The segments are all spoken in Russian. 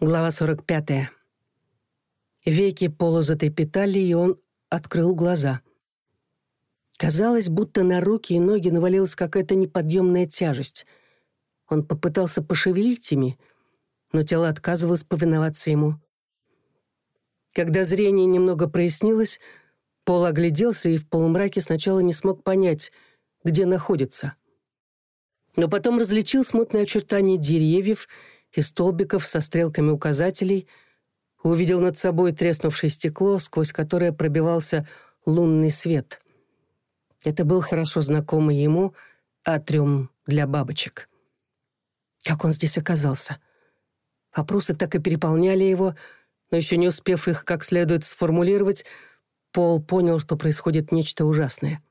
Глава 45. Веки Пола затрепетали, и он открыл глаза. Казалось, будто на руки и ноги навалилась какая-то неподъемная тяжесть. Он попытался пошевелить ими, но тело отказывалось повиноваться ему. Когда зрение немного прояснилось, Пол огляделся и в полумраке сначала не смог понять, где находится. Но потом различил смутные очертания деревьев — и И столбиков со стрелками указателей, увидел над собой треснувшее стекло, сквозь которое пробивался лунный свет. Это был хорошо знакомый ему атриум для бабочек. Как он здесь оказался? Вопросы так и переполняли его, но еще не успев их как следует сформулировать, Пол понял, что происходит нечто ужасное.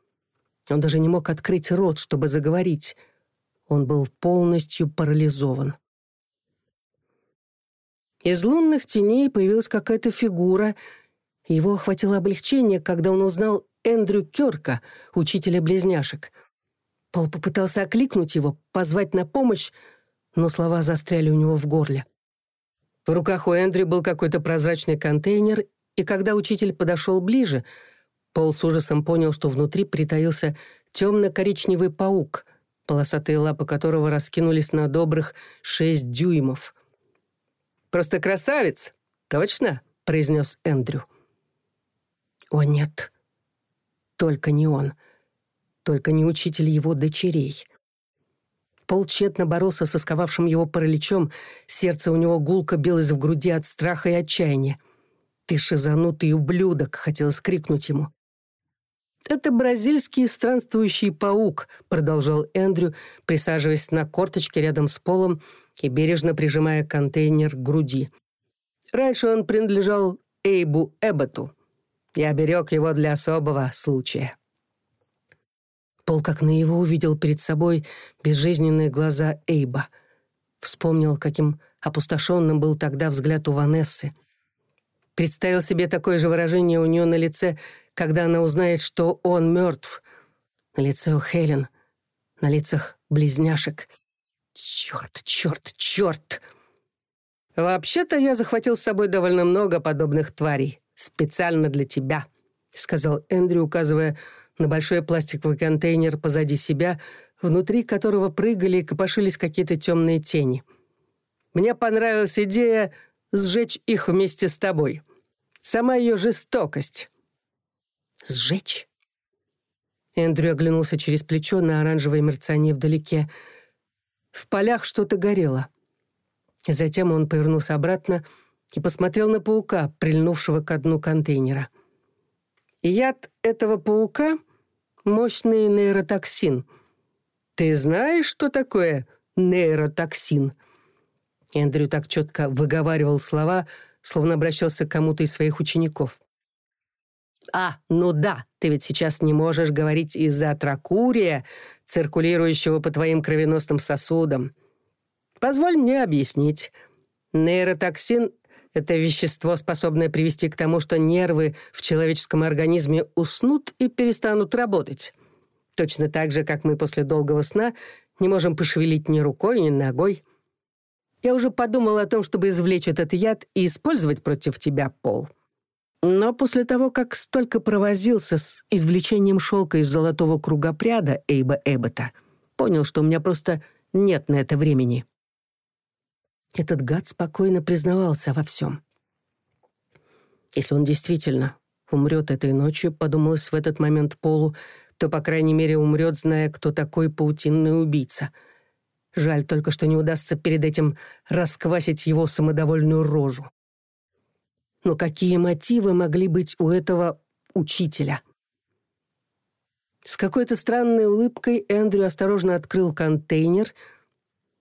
Он даже не мог открыть рот, чтобы заговорить. Он был полностью парализован. Из лунных теней появилась какая-то фигура. Его охватило облегчение, когда он узнал Эндрю Кёрка, учителя близняшек. Пол попытался окликнуть его, позвать на помощь, но слова застряли у него в горле. В руках у Эндрю был какой-то прозрачный контейнер, и когда учитель подошел ближе, Пол с ужасом понял, что внутри притаился темно-коричневый паук, полосатые лапы которого раскинулись на добрых шесть дюймов — Просто красавец. Точно?» — произнес Эндрю. «О, нет. Только не он. Только не учитель его дочерей». Пол тщетно боролся со сковавшим его параличом, сердце у него гулко билось в груди от страха и отчаяния. «Ты шизанутый ублюдок!» — хотелось крикнуть ему. «Это бразильский странствующий паук», — продолжал Эндрю, присаживаясь на корточке рядом с полом и бережно прижимая контейнер к груди. «Раньше он принадлежал Эйбу Эбботу. Я берег его для особого случая». Пол как наяву увидел перед собой безжизненные глаза Эйба. Вспомнил, каким опустошенным был тогда взгляд у Ванессы — Представил себе такое же выражение у нее на лице, когда она узнает, что он мертв. На лице у Хелен, на лицах близняшек. Черт, черт, черт! «Вообще-то я захватил с собой довольно много подобных тварей. Специально для тебя», — сказал Эндрю, указывая на большой пластиковый контейнер позади себя, внутри которого прыгали и копошились какие-то темные тени. «Мне понравилась идея сжечь их вместе с тобой. Сама ее жестокость». «Сжечь?» Эндрю оглянулся через плечо на оранжевое мерцание словно обращался к кому-то из своих учеников. «А, ну да, ты ведь сейчас не можешь говорить из-за тракурия, циркулирующего по твоим кровеносным сосудам. Позволь мне объяснить. Нейротоксин — это вещество, способное привести к тому, что нервы в человеческом организме уснут и перестанут работать. Точно так же, как мы после долгого сна не можем пошевелить ни рукой, ни ногой». Я уже подумал о том, чтобы извлечь этот яд и использовать против тебя пол. Но после того, как столько провозился с извлечением шелка из золотого кругопряда Эйба Эббота, понял, что у меня просто нет на это времени. Этот гад спокойно признавался во всем. Если он действительно умрет этой ночью, подумалось в этот момент Полу, то, по крайней мере, умрет, зная, кто такой паутинный убийца — Жаль только, что не удастся перед этим расквасить его самодовольную рожу. Но какие мотивы могли быть у этого учителя? С какой-то странной улыбкой Эндрю осторожно открыл контейнер,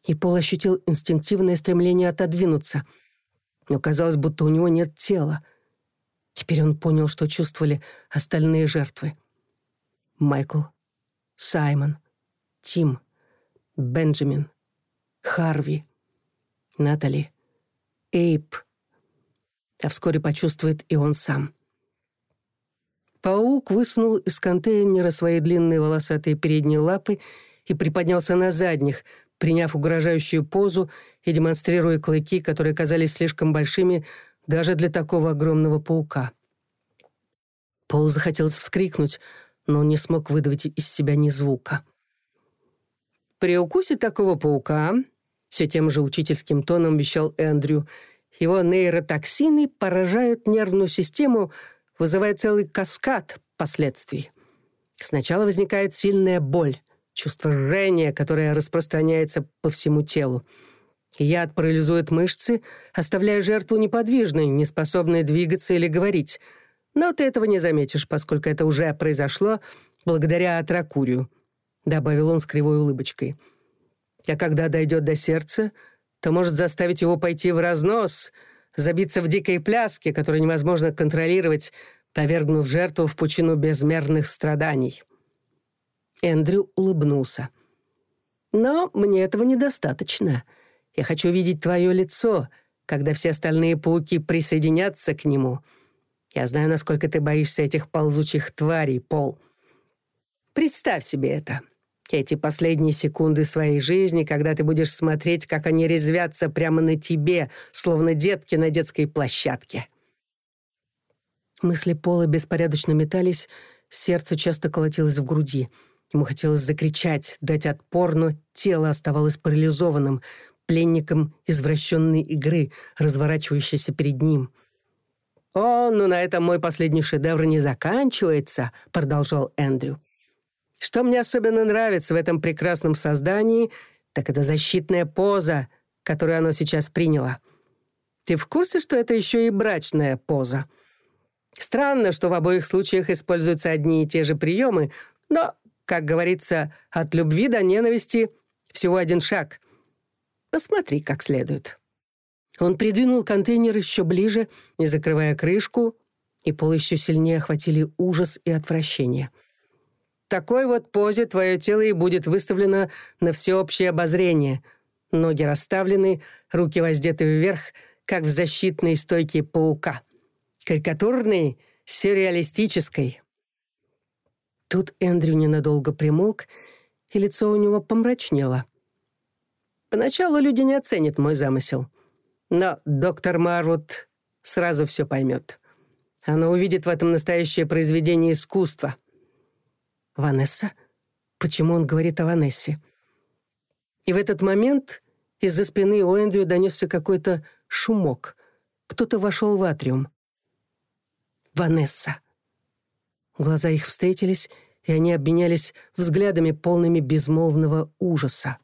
и Пол ощутил инстинктивное стремление отодвинуться. Но казалось, будто у него нет тела. Теперь он понял, что чувствовали остальные жертвы. Майкл, Саймон, Тим — Бенджамин, Харви, Натали, Эйп — а вскоре почувствует и он сам. Паук высунул из контейнера свои длинные волосатые передние лапы и приподнялся на задних, приняв угрожающую позу и демонстрируя клыки, которые казались слишком большими даже для такого огромного паука. Полу захотелось вскрикнуть, но он не смог выдавить из себя ни звука. При укусе такого паука, все тем же учительским тоном вещал Эндрю, его нейротоксины поражают нервную систему, вызывая целый каскад последствий. Сначала возникает сильная боль, чувство жжения, которое распространяется по всему телу. Яд парализует мышцы, оставляя жертву неподвижной, неспособной двигаться или говорить. Но ты этого не заметишь, поскольку это уже произошло благодаря атракурию», — добавил он с кривой улыбочкой. «А когда дойдет до сердца, то может заставить его пойти в разнос, забиться в дикой пляске, которую невозможно контролировать, повергнув жертву в пучину безмерных страданий». Эндрю улыбнулся. «Но мне этого недостаточно. Я хочу видеть твое лицо, когда все остальные пауки присоединятся к нему. Я знаю, насколько ты боишься этих ползучих тварей, Пол. Представь себе это. Эти последние секунды своей жизни, когда ты будешь смотреть, как они резвятся прямо на тебе, словно детки на детской площадке». Мысли Пола беспорядочно метались, сердце часто колотилось в груди. Ему хотелось закричать, дать отпор, но тело оставалось парализованным, пленником извращенной игры, разворачивающейся перед ним. «О, ну на этом мой последний шедевр не заканчивается», — продолжал Эндрю. «Что мне особенно нравится в этом прекрасном создании, так это защитная поза, которую оно сейчас приняло. Ты в Такой вот позе твое тело и будет выставлено на всеобщее обозрение. Ноги расставлены, руки воздеты вверх, как в защитной стойке паука. Карикатурной, сюрреалистической. Тут Эндрю ненадолго примолк, и лицо у него помрачнело. Поначалу люди не оценят мой замысел. Но доктор Марвуд сразу все поймет. Она увидит в этом настоящее произведение искусства — Ванесса? Почему он говорит о Ванессе? И в этот момент из-за спины у Эндрю донесся какой-то шумок. Кто-то вошел в атриум. Ванесса. Глаза их встретились, и они обменялись взглядами, полными безмолвного ужаса.